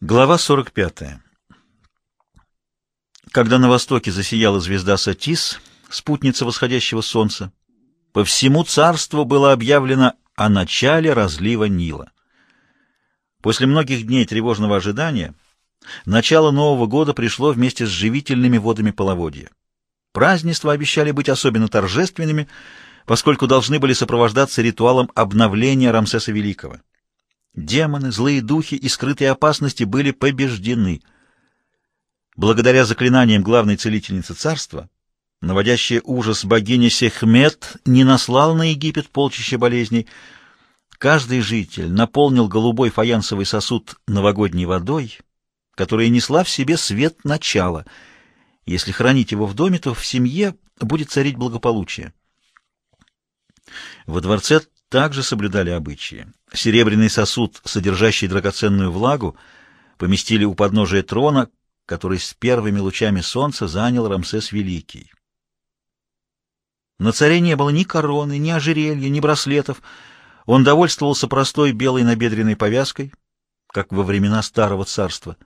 Глава 45. Когда на востоке засияла звезда Сатис, спутница восходящего солнца, по всему царству было объявлено о начале разлива Нила. После многих дней тревожного ожидания начало Нового года пришло вместе с живительными водами половодья. Празднества обещали быть особенно торжественными, поскольку должны были сопровождаться ритуалом обновления Рамсеса Великого. Демоны, злые духи и скрытые опасности были побеждены. Благодаря заклинаниям главной целительницы царства, наводящая ужас богиня Сехмет не наслал на Египет полчища болезней. Каждый житель наполнил голубой фаянсовый сосуд новогодней водой, которая несла в себе свет начала. Если хранить его в доме, то в семье будет царить благополучие. Во дворце также соблюдали обычаи. Серебряный сосуд, содержащий драгоценную влагу, поместили у подножия трона, который с первыми лучами солнца занял Рамсес Великий. На царе не было ни короны, ни ожерелья, ни браслетов. Он довольствовался простой белой набедренной повязкой, как во времена Старого Царства.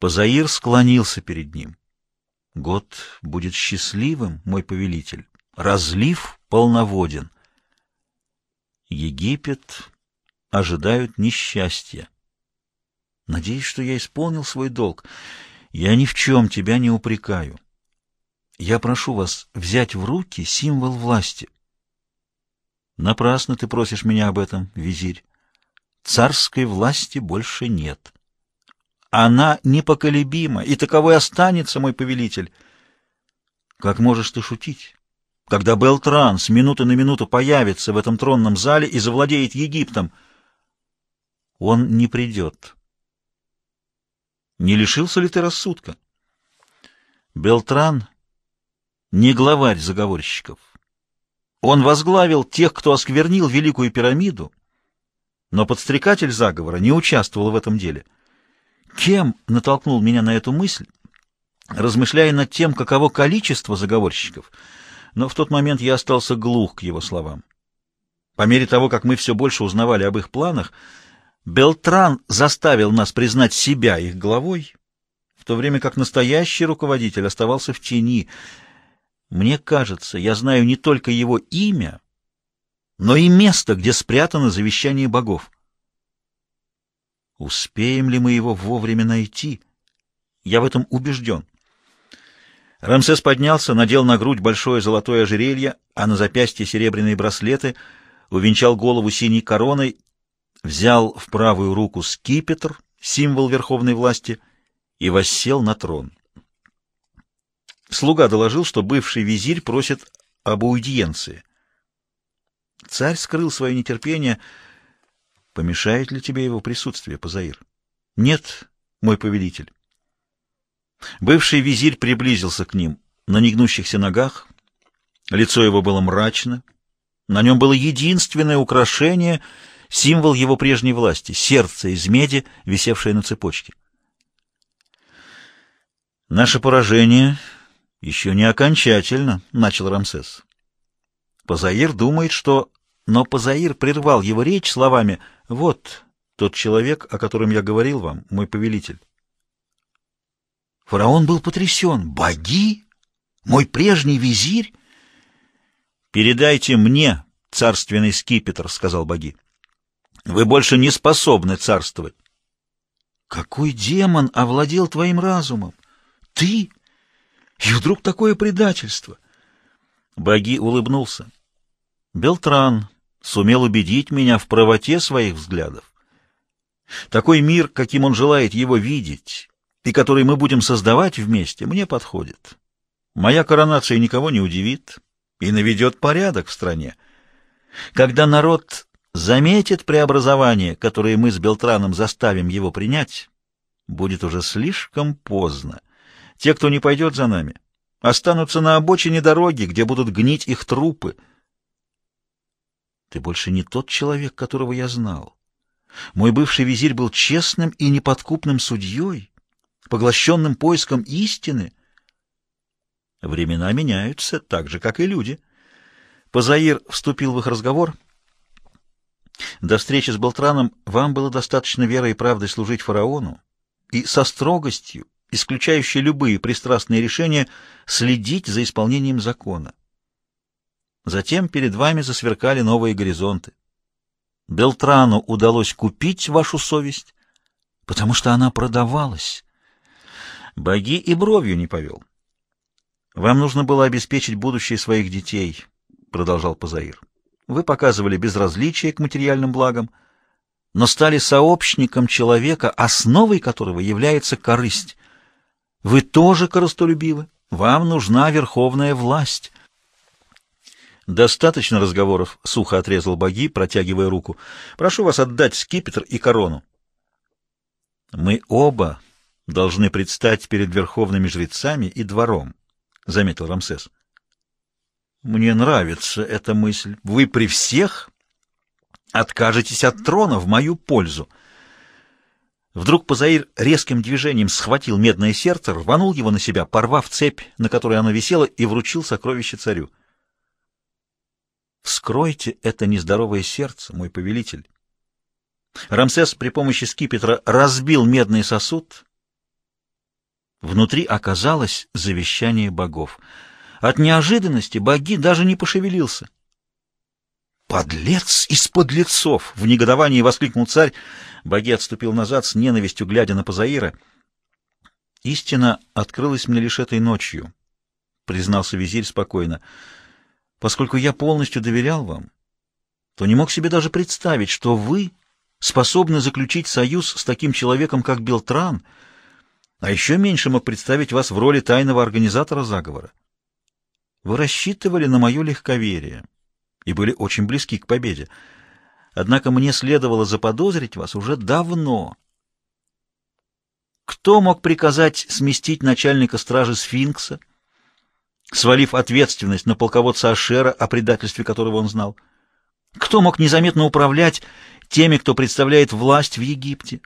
Позаир склонился перед ним. «Год будет счастливым, мой повелитель, разлив полноводен». Египет ожидают несчастья. Надеюсь, что я исполнил свой долг. Я ни в чем тебя не упрекаю. Я прошу вас взять в руки символ власти. Напрасно ты просишь меня об этом, визирь. Царской власти больше нет. Она непоколебима, и таковой останется, мой повелитель. Как можешь ты шутить? Когда Белтран с минуты на минуту появится в этом тронном зале и завладеет Египтом. Он не придет. Не лишился ли ты рассудка? Белтран не главарь заговорщиков. Он возглавил тех, кто осквернил Великую пирамиду, но подстрекатель заговора не участвовал в этом деле. Кем натолкнул меня на эту мысль, размышляя над тем, каково количество заговорщиков — но в тот момент я остался глух к его словам. По мере того, как мы все больше узнавали об их планах, Белтран заставил нас признать себя их главой, в то время как настоящий руководитель оставался в тени. Мне кажется, я знаю не только его имя, но и место, где спрятано завещание богов. Успеем ли мы его вовремя найти? Я в этом убежден. Рамсес поднялся, надел на грудь большое золотое ожерелье, а на запястье серебряные браслеты, увенчал голову синей короной, взял в правую руку скипетр, символ верховной власти, и воссел на трон. Слуга доложил, что бывший визирь просит об аудиенции. Царь скрыл свое нетерпение. Помешает ли тебе его присутствие, Пазаир? Нет, мой повелитель. Бывший визирь приблизился к ним на негнущихся ногах. Лицо его было мрачно. На нем было единственное украшение, символ его прежней власти — сердце из меди, висевшее на цепочке. «Наше поражение еще не окончательно», — начал Рамсес. Позаир думает, что... Но Позаир прервал его речь словами «Вот тот человек, о котором я говорил вам, мой повелитель». Фараон был потрясен. «Боги? Мой прежний визирь?» «Передайте мне царственный скипетр», — сказал боги. «Вы больше не способны царствовать». «Какой демон овладел твоим разумом? Ты? И вдруг такое предательство?» Боги улыбнулся. «Белтран сумел убедить меня в правоте своих взглядов. Такой мир, каким он желает его видеть, и который мы будем создавать вместе, мне подходит. Моя коронация никого не удивит и наведет порядок в стране. Когда народ заметит преобразование, которое мы с Белтраном заставим его принять, будет уже слишком поздно. Те, кто не пойдет за нами, останутся на обочине дороги, где будут гнить их трупы. Ты больше не тот человек, которого я знал. Мой бывший визирь был честным и неподкупным судьей, поглощенным поиском истины. Времена меняются, так же, как и люди. Позаир вступил в их разговор. До встречи с Белтраном вам было достаточно веры и правды служить фараону и со строгостью, исключающей любые пристрастные решения, следить за исполнением закона. Затем перед вами засверкали новые горизонты. Белтрану удалось купить вашу совесть, потому что она продавалась. Боги и бровью не повел. Вам нужно было обеспечить будущее своих детей, продолжал Пазаир. Вы показывали безразличие к материальным благам, но стали сообщником человека, основой которого является корысть. Вы тоже корыстолюбивы, вам нужна верховная власть. Достаточно разговоров, сухо отрезал боги, протягивая руку. Прошу вас отдать скипетр и корону. Мы оба должны предстать перед верховными жрецами и двором, заметил Рамсес. Мне нравится эта мысль. Вы при всех откажетесь от трона в мою пользу. Вдруг Пазаир резким движением схватил медное сердце, рванул его на себя, порвав цепь, на которой оно висело, и вручил сокровище царю. «Вскройте это нездоровое сердце, мой повелитель». Рамсес при помощи скипетра разбил медный сосуд. Внутри оказалось завещание богов — от неожиданности боги даже не пошевелился. «Подлец из подлецов!» — в негодовании воскликнул царь. Боги отступил назад с ненавистью, глядя на Пазаира. «Истина открылась мне лишь этой ночью», — признался визирь спокойно. «Поскольку я полностью доверял вам, то не мог себе даже представить, что вы способны заключить союз с таким человеком, как Белтран, а еще меньше мог представить вас в роли тайного организатора заговора. Вы рассчитывали на мое легковерие и были очень близки к победе. Однако мне следовало заподозрить вас уже давно. Кто мог приказать сместить начальника стражи Сфинкса, свалив ответственность на полководца Ашера, о предательстве которого он знал? Кто мог незаметно управлять теми, кто представляет власть в Египте?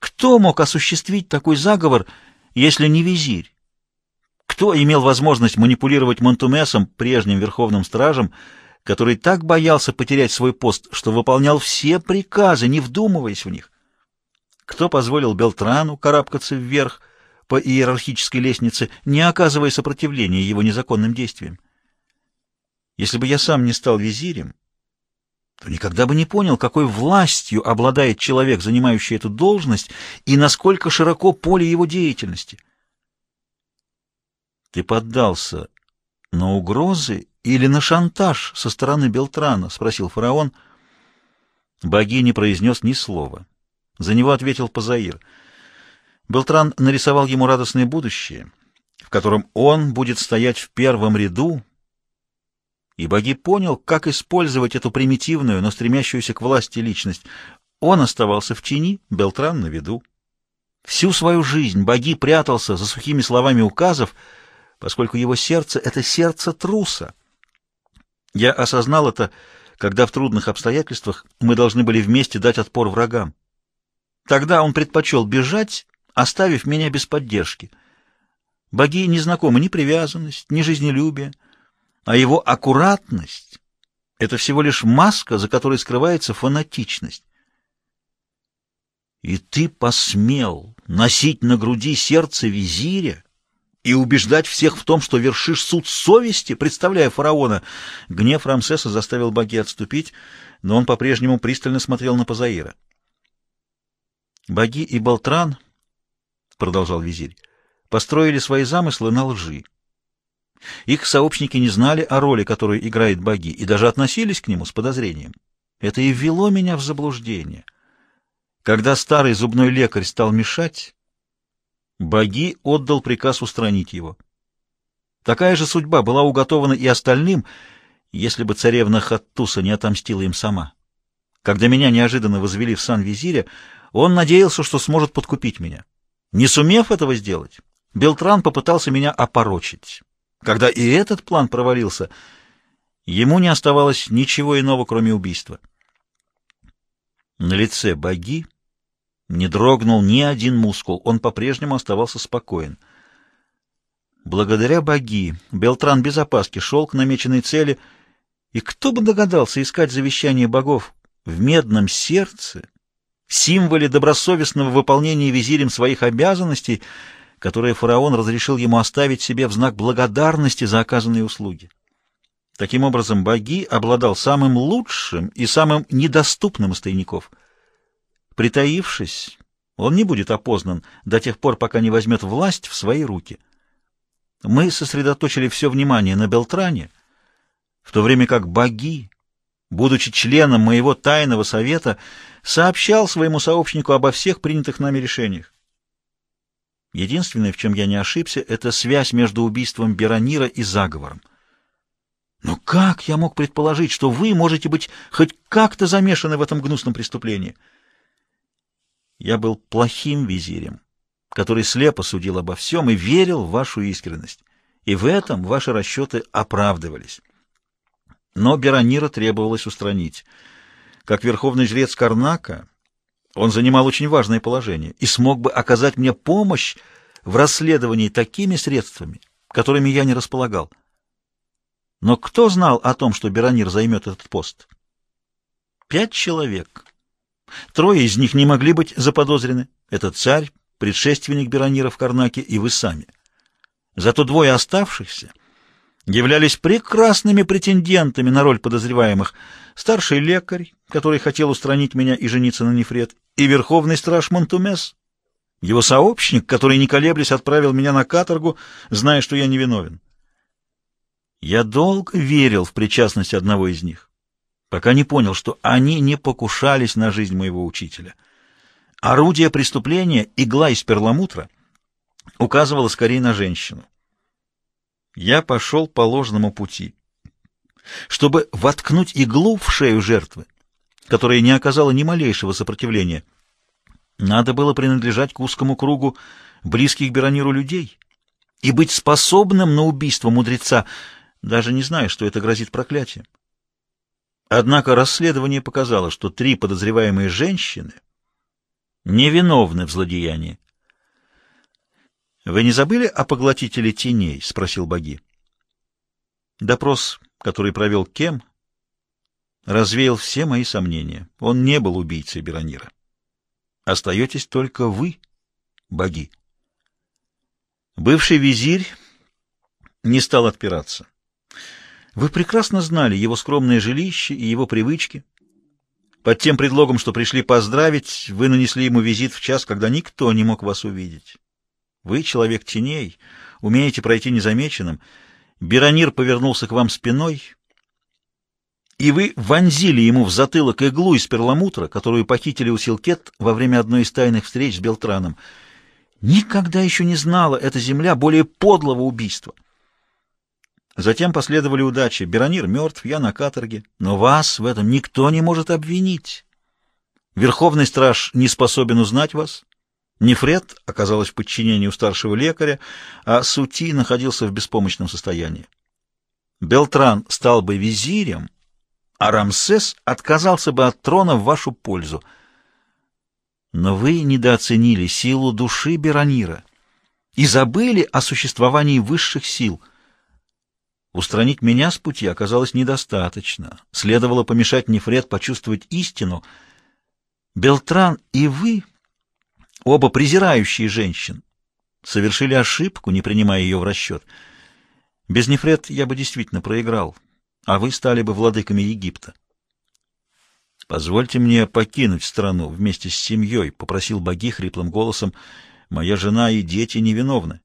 Кто мог осуществить такой заговор, если не визирь? Кто имел возможность манипулировать Монтумесом, прежним верховным стражем, который так боялся потерять свой пост, что выполнял все приказы, не вдумываясь в них? Кто позволил Белтрану карабкаться вверх по иерархической лестнице, не оказывая сопротивления его незаконным действиям? Если бы я сам не стал визирем, то никогда бы не понял, какой властью обладает человек, занимающий эту должность, и насколько широко поле его деятельности — ты поддался на угрозы или на шантаж со стороны Белтрана? — спросил фараон. Богиня не произнес ни слова. За него ответил Пазаир. Белтран нарисовал ему радостное будущее, в котором он будет стоять в первом ряду, и Боги понял, как использовать эту примитивную, но стремящуюся к власти личность. Он оставался в тени, Белтран на виду. Всю свою жизнь Боги прятался за сухими словами указов, поскольку его сердце — это сердце труса. Я осознал это, когда в трудных обстоятельствах мы должны были вместе дать отпор врагам. Тогда он предпочел бежать, оставив меня без поддержки. Боги не знакомы ни привязанность, ни жизнелюбие, а его аккуратность — это всего лишь маска, за которой скрывается фанатичность. И ты посмел носить на груди сердце визиря, и убеждать всех в том, что вершишь суд совести, представляя фараона. Гнев Рамсеса заставил боги отступить, но он по-прежнему пристально смотрел на Пазаира. «Боги и Болтран, — продолжал визирь, — построили свои замыслы на лжи. Их сообщники не знали о роли, которую играет боги, и даже относились к нему с подозрением. Это и ввело меня в заблуждение. Когда старый зубной лекарь стал мешать, Боги отдал приказ устранить его. Такая же судьба была уготована и остальным, если бы царевна Хаттуса не отомстила им сама. Когда меня неожиданно возвели в сан визиря, он надеялся, что сможет подкупить меня. Не сумев этого сделать, Белтран попытался меня опорочить. Когда и этот план провалился, ему не оставалось ничего иного, кроме убийства. На лице боги не дрогнул ни один мускул, он по-прежнему оставался спокоен. Благодаря боги Белтран без опаски шел к намеченной цели, и кто бы догадался искать завещание богов в медном сердце, символе добросовестного выполнения визирем своих обязанностей, которые фараон разрешил ему оставить себе в знак благодарности за оказанные услуги. Таким образом, Баги обладал самым лучшим и самым недоступным из тайников. Притаившись, он не будет опознан до тех пор, пока не возьмет власть в свои руки. Мы сосредоточили все внимание на Белтране, в то время как Баги, будучи членом моего тайного совета, сообщал своему сообщнику обо всех принятых нами решениях. Единственное, в чем я не ошибся, это связь между убийством Беронира и заговором. Но как я мог предположить, что вы можете быть хоть как-то замешаны в этом гнусном преступлении? Я был плохим визирем, который слепо судил обо всем и верил в вашу искренность. И в этом ваши расчеты оправдывались. Но Беронира требовалось устранить. Как верховный жрец Карнака, он занимал очень важное положение и смог бы оказать мне помощь в расследовании такими средствами, которыми я не располагал. Но кто знал о том, что Беронир займет этот пост? Пять человек. Трое из них не могли быть заподозрены. Это царь, предшественник Беронира в Карнаке и вы сами. Зато двое оставшихся являлись прекрасными претендентами на роль подозреваемых. Старший лекарь, который хотел устранить меня и жениться на Нефред, и верховный страж Монтумес, его сообщник, который, не колеблясь, отправил меня на каторгу, зная, что я невиновен. Я долго верил в причастность одного из них, пока не понял, что они не покушались на жизнь моего учителя. Орудие преступления, игла из перламутра, указывало скорее на женщину. Я пошел по ложному пути. Чтобы воткнуть иглу в шею жертвы, которая не оказала ни малейшего сопротивления, надо было принадлежать к узкому кругу близких Берониру людей и быть способным на убийство мудреца, даже не зная, что это грозит проклятием. Однако расследование показало, что три подозреваемые женщины невиновны в злодеянии. «Вы не забыли о поглотителе теней?» — спросил Боги. Допрос, который провел Кем, развеял все мои сомнения. Он не был убийцей Беронира. Остаетесь только вы, Боги. Бывший визирь не стал отпираться. Вы прекрасно знали его скромное жилище и его привычки. Под тем предлогом, что пришли поздравить, вы нанесли ему визит в час, когда никто не мог вас увидеть. Вы человек теней, умеете пройти незамеченным. Беронир повернулся к вам спиной, и вы вонзили ему в затылок иглу из перламутра, которую похитили у Силкет во время одной из тайных встреч с Белтраном. Никогда еще не знала эта земля более подлого убийства. Затем последовали удачи. Беронир мертв, я на каторге. Но вас в этом никто не может обвинить. Верховный страж не способен узнать вас. Нефред оказалась в подчинении у старшего лекаря, а Сути находился в беспомощном состоянии. Белтран стал бы визирем, а Рамсес отказался бы от трона в вашу пользу. Но вы недооценили силу души Беронира и забыли о существовании высших сил — Устранить меня с пути оказалось недостаточно. Следовало помешать Нефред почувствовать истину. Белтран и вы, оба презирающие женщин, совершили ошибку, не принимая ее в расчет. Без Нефред я бы действительно проиграл, а вы стали бы владыками Египта. «Позвольте мне покинуть страну вместе с семьей», — попросил боги хриплым голосом. «Моя жена и дети невиновны».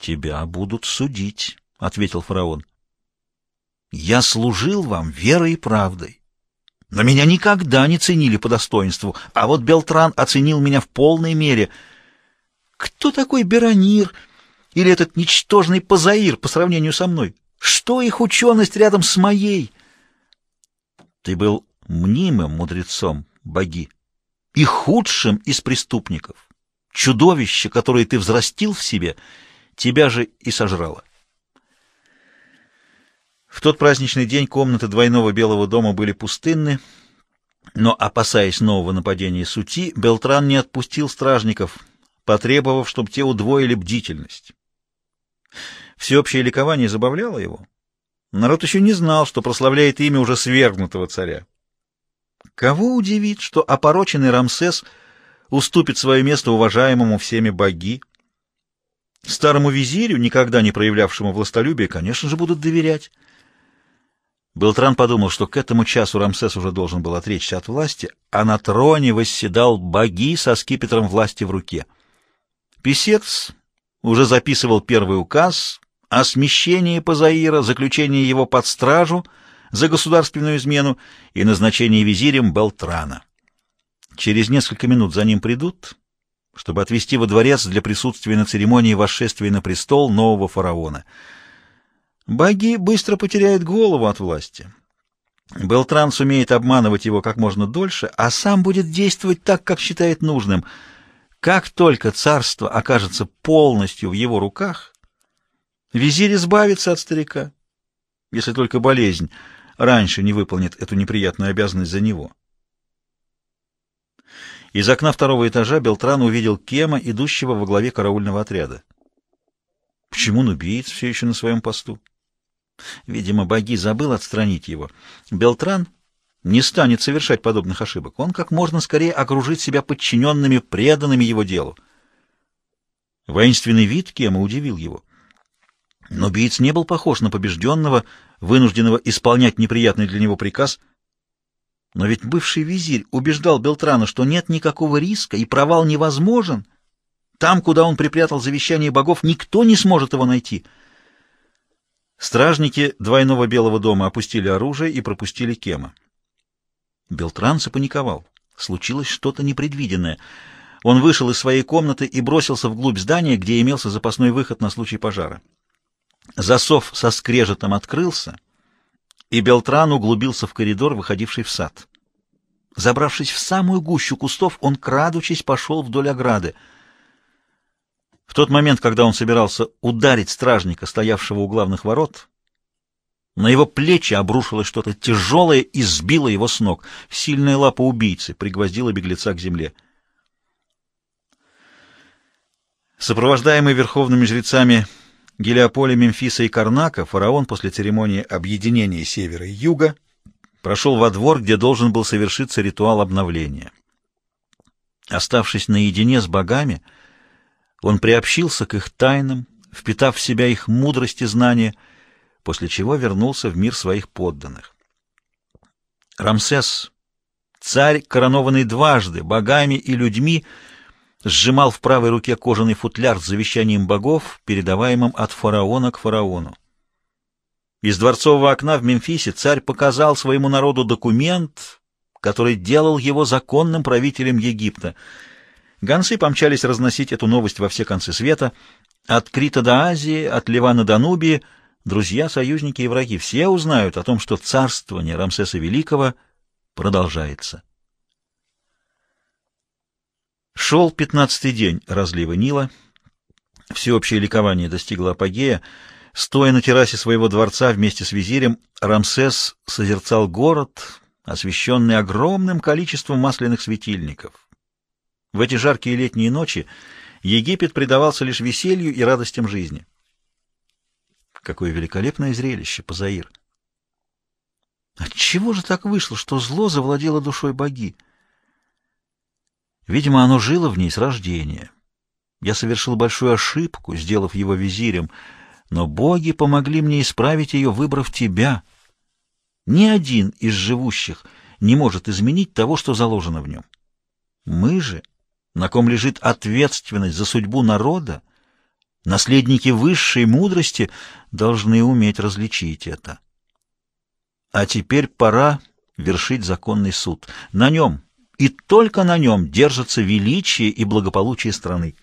«Тебя будут судить». — ответил фараон. «Я служил вам верой и правдой, но меня никогда не ценили по достоинству, а вот Белтран оценил меня в полной мере. Кто такой Беронир или этот ничтожный Пазаир по сравнению со мной? Что их ученость рядом с моей?» «Ты был мнимым мудрецом, боги, и худшим из преступников. Чудовище, которое ты взрастил в себе, тебя же и сожрало». В тот праздничный день комнаты двойного Белого дома были пустынны, но, опасаясь нового нападения сути, Белтран не отпустил стражников, потребовав, чтобы те удвоили бдительность. Всеобщее ликование забавляло его. Народ еще не знал, что прославляет имя уже свергнутого царя. Кого удивит, что опороченный Рамсес уступит свое место уважаемому всеми боги? Старому визирю, никогда не проявлявшему властолюбие, конечно же, будут доверять. Белтран подумал, что к этому часу Рамсес уже должен был отречься от власти, а на троне восседал боги со скипетром власти в руке. Писец уже записывал первый указ о смещении Пазаира, заключении его под стражу за государственную измену и назначении визирем Белтрана. Через несколько минут за ним придут, чтобы отвезти во дворец для присутствия на церемонии восшествия на престол нового фараона — Боги быстро потеряют голову от власти. Белтран сумеет обманывать его как можно дольше, а сам будет действовать так, как считает нужным. Как только царство окажется полностью в его руках, визирь избавится от старика, если только болезнь раньше не выполнит эту неприятную обязанность за него. Из окна второго этажа Белтран увидел Кема, идущего во главе караульного отряда. Почему нубиец все еще на своем посту? Видимо, боги забыл отстранить его. Белтран не станет совершать подобных ошибок. Он как можно скорее окружит себя подчиненными, преданными его делу. Воинственный вид Кема удивил его. Но убийц не был похож на побежденного, вынужденного исполнять неприятный для него приказ. Но ведь бывший визирь убеждал Белтрана, что нет никакого риска и провал невозможен. Там, куда он припрятал завещание богов, никто не сможет его найти — Стражники двойного белого дома опустили оружие и пропустили Кема. Белтран запаниковал. Случилось что-то непредвиденное. Он вышел из своей комнаты и бросился вглубь здания, где имелся запасной выход на случай пожара. Засов со скрежетом открылся, и Белтран углубился в коридор, выходивший в сад. Забравшись в самую гущу кустов, он, крадучись, пошел вдоль ограды — в тот момент, когда он собирался ударить стражника, стоявшего у главных ворот, на его плечи обрушилось что-то тяжелое и сбило его с ног. Сильная лапа убийцы пригвоздила беглеца к земле. Сопровождаемый верховными жрецами Гелиополя, Мемфиса и Карнака, фараон после церемонии объединения севера и юга прошел во двор, где должен был совершиться ритуал обновления. Оставшись наедине с богами, он приобщился к их тайнам, впитав в себя их мудрость и знания, после чего вернулся в мир своих подданных. Рамсес, царь, коронованный дважды, богами и людьми, сжимал в правой руке кожаный футляр с завещанием богов, передаваемым от фараона к фараону. Из дворцового окна в Мемфисе царь показал своему народу документ, который делал его законным правителем Египта — Гонцы помчались разносить эту новость во все концы света. От Крита до Азии, от Ливана до Нубии, друзья, союзники и враги, все узнают о том, что царствование Рамсеса Великого продолжается. Шел пятнадцатый день разлива Нила. Всеобщее ликование достигло апогея. Стоя на террасе своего дворца вместе с визирем, Рамсес созерцал город, освещенный огромным количеством масляных светильников. В эти жаркие летние ночи Египет предавался лишь веселью и радостям жизни. Какое великолепное зрелище, Пазаир! Отчего же так вышло, что зло завладело душой боги? Видимо, оно жило в ней с рождения. Я совершил большую ошибку, сделав его визирем, но боги помогли мне исправить ее, выбрав тебя. Ни один из живущих не может изменить того, что заложено в нем. Мы же на ком лежит ответственность за судьбу народа, наследники высшей мудрости должны уметь различить это. А теперь пора вершить законный суд. На нем и только на нем держится величие и благополучие страны.